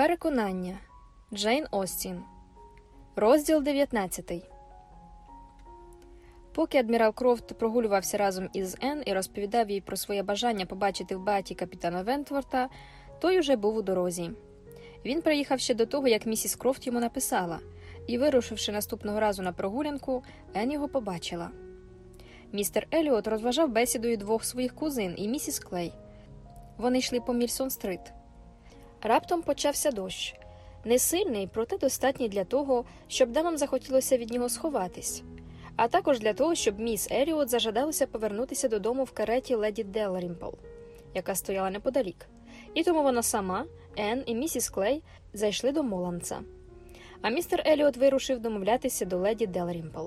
Переконання Джейн Остін. Розділ 19. Поки адмірал Крофт прогулювався разом із Енн і розповідав їй про своє бажання побачити в Баті капітана Вентворта, той уже був у дорозі. Він приїхав ще до того, як місіс Крофт йому написала, і, вирушивши наступного разу на прогулянку, Енн його побачила. Містер Еліот розважав бесідою двох своїх кузин і місіс Клей. Вони йшли по Мільсон-стрит. Раптом почався дощ. Не сильний, проте достатній для того, щоб дамам захотілося від нього сховатись, а також для того, щоб міс Еліот зажадалося повернутися додому в кареті леді Делрімпл, яка стояла неподалік. І тому вона сама, Енн і місіс Клей зайшли до Моланда. А містер Еліот вирушив домовлятися до леді Делрімпл.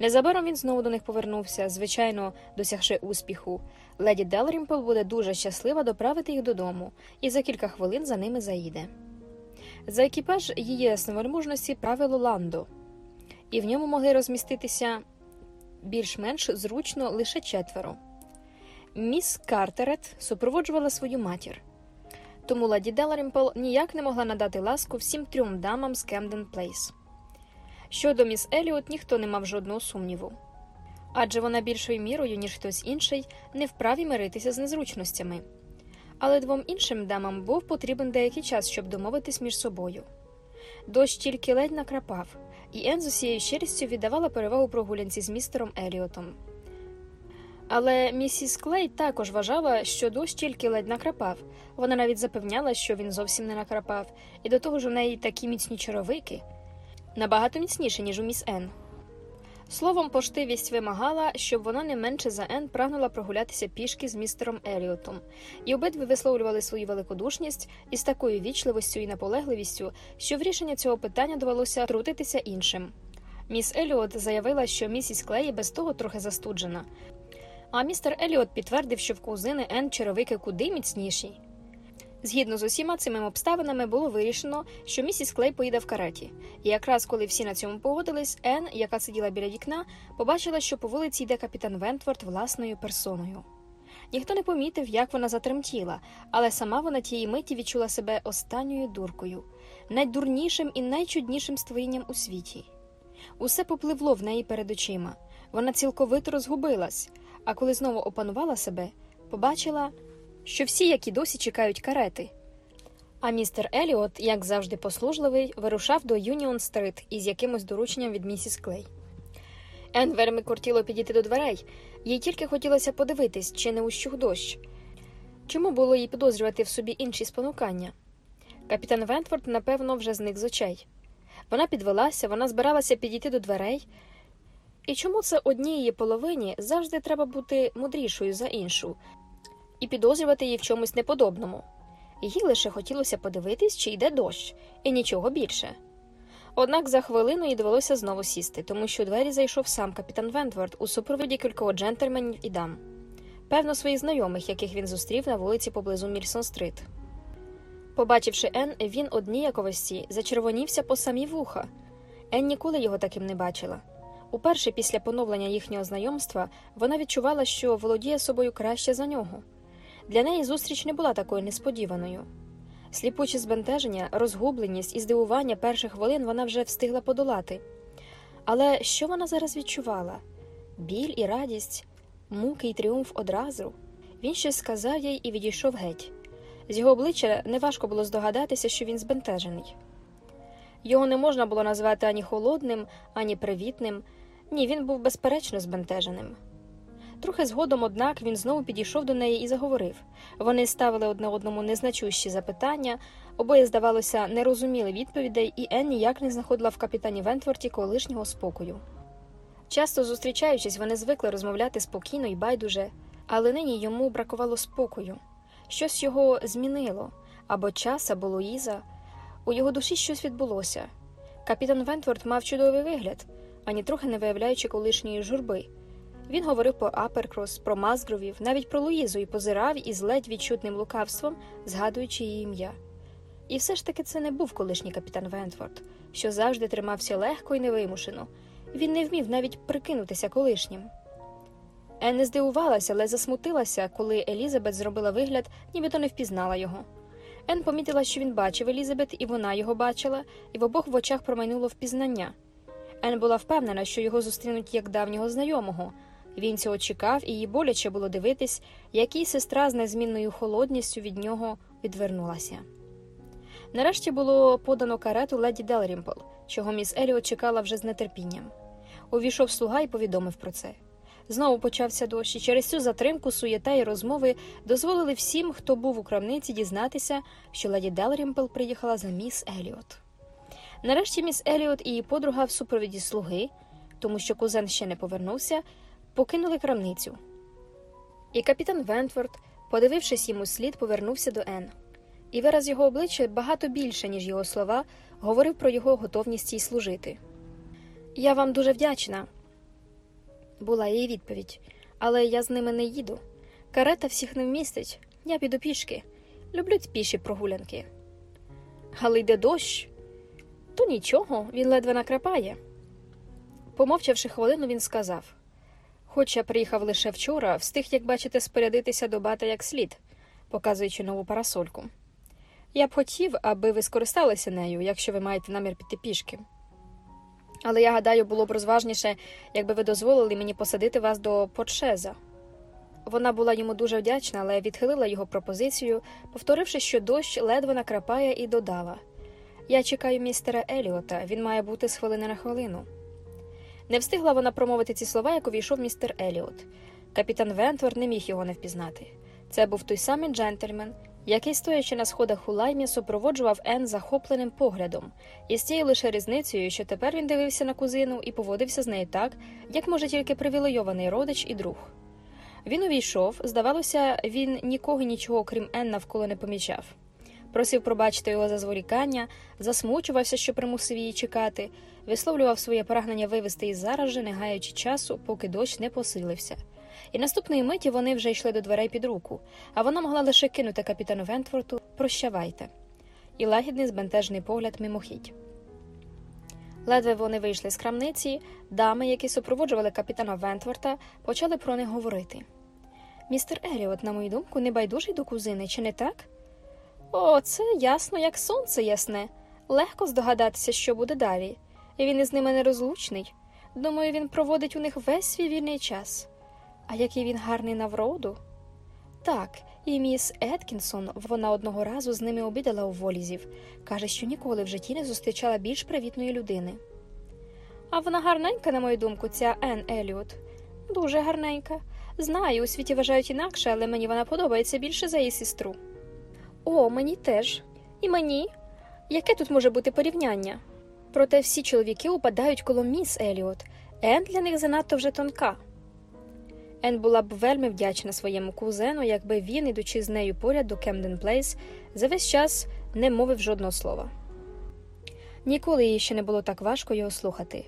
Незабаром він знову до них повернувся, звичайно, досягши успіху. Леді Делрімпл буде дуже щаслива доправити їх додому, і за кілька хвилин за ними заїде. За екіпаж її ясновельможності правило ландо, і в ньому могли розміститися більш-менш зручно лише четверо. Міс Картерет супроводжувала свою матір. Тому леді Делрімпл ніяк не могла надати ласку всім трьом дамам з Кемден Плейс. Щодо міс Еліот ніхто не мав жодного сумніву. Адже вона більшою мірою, ніж хтось інший, не вправі миритися з незручностями. Але двом іншим дамам був потрібен деякий час, щоб домовитись між собою. Дощ тільки ледь накрапав, і Ен з усією щирістю віддавала перевагу прогулянці з містером Еліотом. Але місіс Клей також вважала, що дощ тільки ледь накрапав. Вона навіть запевняла, що він зовсім не накрапав, і до того ж у неї такі міцні чаровики набагато міцніше, ніж у міс Ен. Словом, поштивість вимагала, щоб вона не менше за Ен прагнула прогулятися пішки з містером Еліотом, і обидві висловлювали свою великодушність із такою вічливостю і наполегливістю, що в рішення цього питання довелося трутитися іншим. Міс Еліот заявила, що місіс Клей без того трохи застуджена. А містер Еліот підтвердив, що в кузини Ен черевики куди міцніші. Згідно з усіма цими обставинами було вирішено, що місіс Клей поїде в кареті, і якраз коли всі на цьому погодились, Ен, яка сиділа біля вікна, побачила, що по вулиці йде капітан Вентворд власною персоною. Ніхто не помітив, як вона затремтіла, але сама вона тієї миті відчула себе останньою дуркою, найдурнішим і найчуднішим створінням у світі. Усе попливло в неї перед очима. Вона цілковито розгубилась, а коли знову опанувала себе, побачила що всі, як і досі чекають карети. А містер Еліот, як завжди послужливий, вирушав до Юніон Стрит із якимось дорученням від місіс Клей. Ен вельми кортіло підійти до дверей, їй тільки хотілося подивитись, чи не ущух дощ. Чому було їй підозрювати в собі інші спонукання? Капітан Вентфорд, напевно, вже зник з очей. Вона підвелася, вона збиралася підійти до дверей. І чому це одній її половині завжди треба бути мудрішою за іншу, і підозрювати її в чомусь неподобному. Їй лише хотілося подивитись, чи йде дощ, і нічого більше. Однак за хвилину їй довелося знову сісти, тому що у двері зайшов сам капітан Вентворд у супроводі кількох джентльменів і дам, певно, своїх знайомих, яких він зустрів на вулиці поблизу Мільсон-стрит. Побачивши Ен, він одніяковості зачервонівся по самі вуха. Ен ніколи його таким не бачила. Уперше після поновлення їхнього знайомства вона відчувала, що володіє собою краще за нього. Для неї зустріч не була такою несподіваною. Сліпуче збентеження, розгубленість і здивування перших хвилин вона вже встигла подолати. Але що вона зараз відчувала? Біль і радість, муки й тріумф одразу. Він щось сказав їй і відійшов геть. З його обличчя неважко було здогадатися, що він збентежений. Його не можна було назвати ані холодним, ані привітним. Ні, він був безперечно збентеженим. Трохи згодом, однак, він знову підійшов до неї і заговорив. Вони ставили одне одному незначущі запитання, обоє, здавалося, не розуміли відповідей, і Ен ніяк не знаходила в капітані Вентворті колишнього спокою. Часто зустрічаючись, вони звикли розмовляти спокійно і байдуже, але нині йому бракувало спокою. Щось його змінило або час, або Луїза. У його душі щось відбулося. Капітан Вентворд мав чудовий вигляд, ані трохи не виявляючи колишньої журби. Він говорив про Аперкрос, про Мазгровів, навіть про Луїзу і позирав із ледь відчутним лукавством, згадуючи її ім'я. І все ж таки це не був колишній капітан Вентфорд, що завжди тримався легко і невимушено. Він не вмів навіть прикинутися колишнім. Ен не здивувалася, але засмутилася, коли Елізабет зробила вигляд, нібито не впізнала його. Ен помітила, що він бачив Елізабет, і вона його бачила, і в обох в очах промайнуло впізнання. Ен була впевнена, що його зустрінуть як давнього знайомого. Він цього чекав, і їй боляче було дивитись, як її сестра з незмінною холодністю від нього відвернулася. Нарешті було подано карету леді Делрімпл, чого міс Еліот чекала вже з нетерпінням. Увійшов слуга і повідомив про це. Знову почався дощ, і через цю затримку суєта і розмови дозволили всім, хто був у крамниці, дізнатися, що леді Делрімпл приїхала за міс Еліот. Нарешті міс Еліот і її подруга в супровіді слуги, тому що кузен ще не повернувся, покинули крамницю. І капітан Вентворд, подивившись їм услід, повернувся до Ен. І вираз його обличчя багато більше, ніж його слова, говорив про його готовність їй служити. Я вам дуже вдячна, була її відповідь, але я з ними не їду. Карета всіх не вмістить, я піду пішки. Люблю піші прогулянки. Але йде дощ, то нічого, він ледве накрапає. Помовчавши хвилину, він сказав Хоч я приїхав лише вчора, встиг, як бачите, спорядитися до бата як слід, показуючи нову парасольку. Я б хотів, аби ви скористалися нею, якщо ви маєте намір піти пішки. Але я гадаю, було б розважніше, якби ви дозволили мені посадити вас до Потшеза. Вона була йому дуже вдячна, але відхилила його пропозицію, повторивши, що дощ ледве накрапає, і додала Я чекаю містера Еліота, він має бути з хвилини на хвилину. Не встигла вона промовити ці слова, як увійшов містер Еліот. Капітан Вентвор не міг його не впізнати. Це був той самий джентльмен, який, стоячи на сходах у лаймі, супроводжував Ен захопленим поглядом, і з тією лише різницею, що тепер він дивився на кузину і поводився з нею так, як може тільки привілейований родич і друг. Він увійшов, здавалося, він нікого нічого, крім Ен, навколо не помічав. Просив пробачити його за зволікання, засмучувався, що примусив її чекати, висловлював своє прагнення вивести із зараз же, не гаючи часу, поки дощ не посилився. І наступної миті вони вже йшли до дверей під руку, а вона могла лише кинути капітану Вентворту Прощавайте, і лагідний збентежений погляд мимохідь. Ледве вони вийшли з крамниці, дами, які супроводжували капітана Вентворта, почали про них говорити. Містер Еліот, на мою думку, не байдужий до кузини, чи не так? О, це ясно, як сонце ясне. Легко здогадатися, що буде далі. Він із ними нерозлучний. Думаю, він проводить у них весь свій вільний час. А який він гарний на вроду? Так, і міс Еткінсон вона одного разу з ними обідала у волізів. Каже, що ніколи в житті не зустрічала більш привітної людини. А вона гарненька, на мою думку, ця Ен Еліот. Дуже гарненька. Знаю, у світі вважають інакше, але мені вона подобається більше за її сестру. О, мені теж. І мені. Яке тут може бути порівняння? Проте всі чоловіки упадають коло міс Еліот. Ен для них занадто вже тонка. Ен була б вельми вдячна своєму кузену, якби він, ідучи з нею поряд до Кемден Плейс, за весь час не мовив жодного слова. Ніколи їй ще не було так важко його слухати.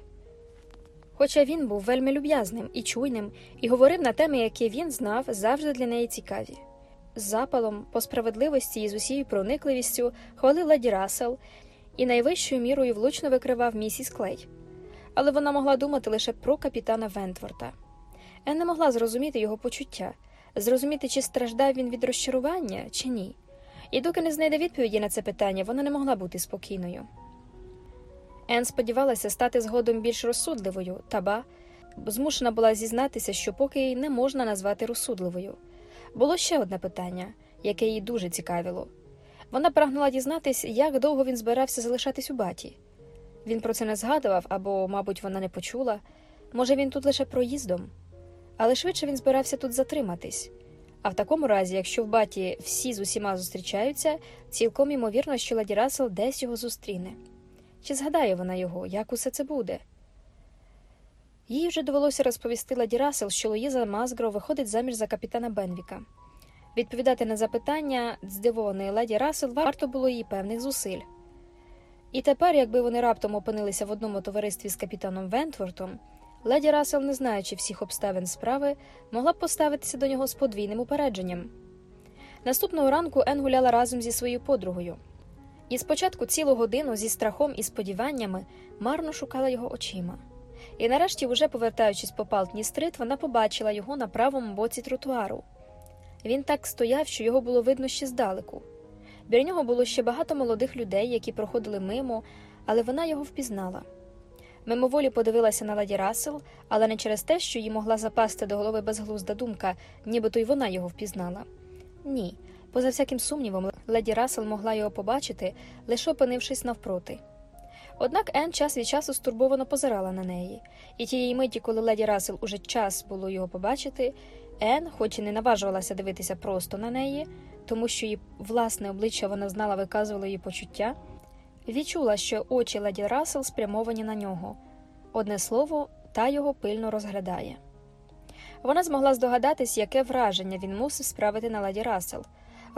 Хоча він був вельми люб'язним і чуйним і говорив на теми, які він знав, завжди для неї цікаві. Запалом, по справедливості і з усією проникливістю хвалив леді Рассел і найвищою мірою влучно викривав місіс Клей. Але вона могла думати лише про капітана Вентворта. Ен не могла зрозуміти його почуття, зрозуміти, чи страждав він від розчарування, чи ні. І доки не знайде відповіді на це питання, вона не могла бути спокійною. Ен сподівалася стати згодом більш розсудливою, та ба змушена була зізнатися, що поки її не можна назвати розсудливою. Було ще одне питання, яке її дуже цікавило. Вона прагнула дізнатись, як довго він збирався залишатись у баті. Він про це не згадував або, мабуть, вона не почула. Може, він тут лише проїздом але швидше він збирався тут затриматись. А в такому разі, якщо в Баті всі з усіма зустрічаються, цілком ймовірно, що леді Рассел десь його зустріне. Чи згадає вона його, як усе це буде? Їй вже довелося розповісти леді Рассел, що Луїза Мазгро виходить заміж за капітана Бенвіка. Відповідати на запитання здивованої леді Рассел варто було їй певних зусиль. І тепер, якби вони раптом опинилися в одному товаристві з капітаном Вентвортом, Леді Рассел, не знаючи всіх обставин справи, могла б поставитися до нього з подвійним упередженням. Наступного ранку Ен гуляла разом зі своєю подругою, і спочатку цілу годину зі страхом і сподіваннями марно шукала його очима. І нарешті, уже повертаючись по палтні стрит, вона побачила його на правому боці тротуару. Він так стояв, що його було видно ще здалеку. Біля нього було ще багато молодих людей, які проходили мимо, але вона його впізнала. Мимоволі подивилася на ладі Рассел, але не через те, що їй могла запасти до голови безглузда думка, нібито й вона його впізнала. Ні, поза всяким сумнівом, леді Рассел могла його побачити, лише опинившись навпроти. Однак Ен час від часу стурбовано позирала на неї, і тієї миті, коли леді Рассел уже час було його побачити, Ен, хоч і не наважувалася дивитися просто на неї, тому що її власне обличчя вона знала виказувало її почуття, відчула, що очі леді Рассел спрямовані на нього. Одне слово, та його пильно розглядає. Вона змогла здогадатись, яке враження він мусив справити на леді Рассел.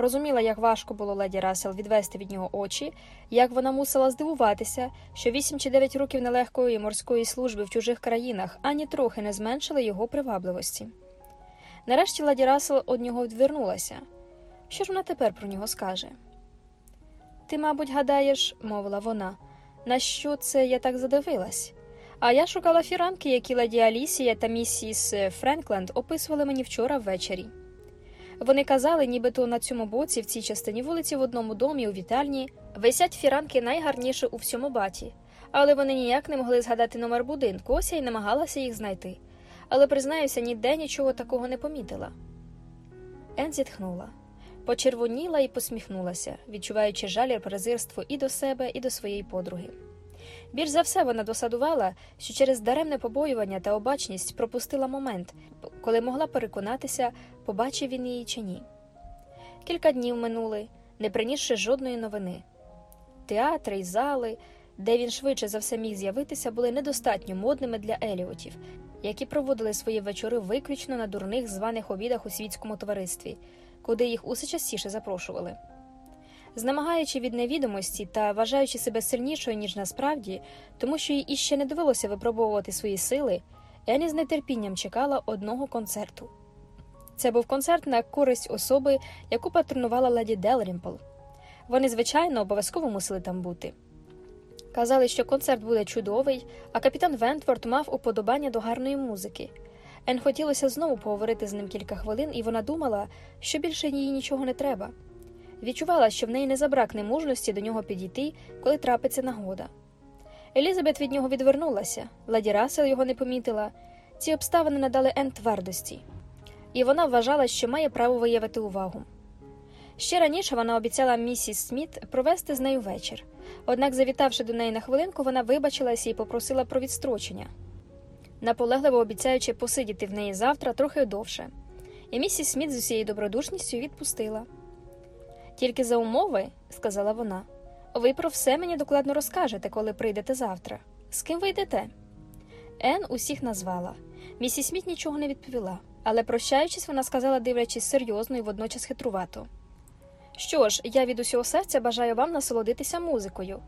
Розуміла, як важко було леді Рассел відвести від нього очі, як вона мусила здивуватися, що вісім чи дев'ять років нелегкої морської служби в чужих країнах ані трохи не зменшили його привабливості. Нарешті леді Рассел од нього відвернулася. Що ж вона тепер про нього скаже? Ти, мабуть, гадаєш, мовила вона, на що це я так задивилась? А я шукала фіранки, які леді Алісія та місіс Френкленд описували мені вчора ввечері. Вони казали, нібито на цьому боці, в цій частині вулиці, в одному домі у вітальні, висять фіранки найгарніше у всьому баті, але вони ніяк не могли згадати номер будинку, ось я й намагалася їх знайти. Але, признаюся, ніде нічого такого не помітила. Ен зітхнула, почервоніла і посміхнулася, відчуваючи жаль і презирство і до себе, і до своєї подруги. Більш за все вона досадувала, що через даремне побоювання та обачність пропустила момент, коли могла переконатися, побачив він її чи ні. Кілька днів минули, не принісши жодної новини. Театри й зали, де він швидше за все міг з'явитися, були недостатньо модними для еліотів, які проводили свої вечори виключно на дурних званих обідах у світському товаристві, куди їх усе частіше запрошували. Знемагаючи від невідомості та вважаючи себе сильнішою, ніж насправді, тому що їй іще не довелося випробовувати свої сили, Ені з нетерпінням чекала одного концерту. Це був концерт на користь особи, яку патронувала леді Делрімпл. Вони, звичайно, обов'язково мусили там бути. Казали, що концерт буде чудовий, а капітан Вентворд мав уподобання до гарної музики. Ен хотілося знову поговорити з ним кілька хвилин, і вона думала, що більше їй нічого не треба. Відчувала, що в неї не забракне мужності до нього підійти, коли трапиться нагода. Елізабет від нього відвернулася, ладі Рассел його не помітила. Ці обставини надали Ен твердості, і вона вважала, що має право виявити увагу. Ще раніше вона обіцяла місіс Сміт провести з нею вечір, однак, завітавши до неї на хвилинку, вона вибачилася і попросила про відстрочення, наполегливо обіцяючи посидіти в неї завтра трохи довше, і місіс Сміт з усією добродушністю відпустила. Тільки за умови, сказала вона, ви про все мені докладно розкажете, коли прийдете завтра. З ким ви йдете? Ен усіх назвала. Місіс Сміт нічого не відповіла, але, прощаючись, вона сказала, дивлячись серйозно і водночас хитрувато. Що ж, я від усього серця бажаю вам насолодитися музикою.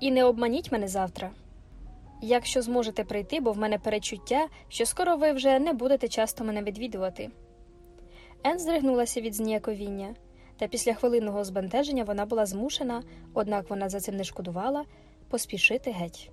І не обманіть мене завтра. Якщо зможете прийти, бо в мене перечуття, що скоро ви вже не будете часто мене відвідувати. Ен здригнулася від зніяковіння та після хвилинного збентеження вона була змушена, однак вона за цим не шкодувала, поспішити геть.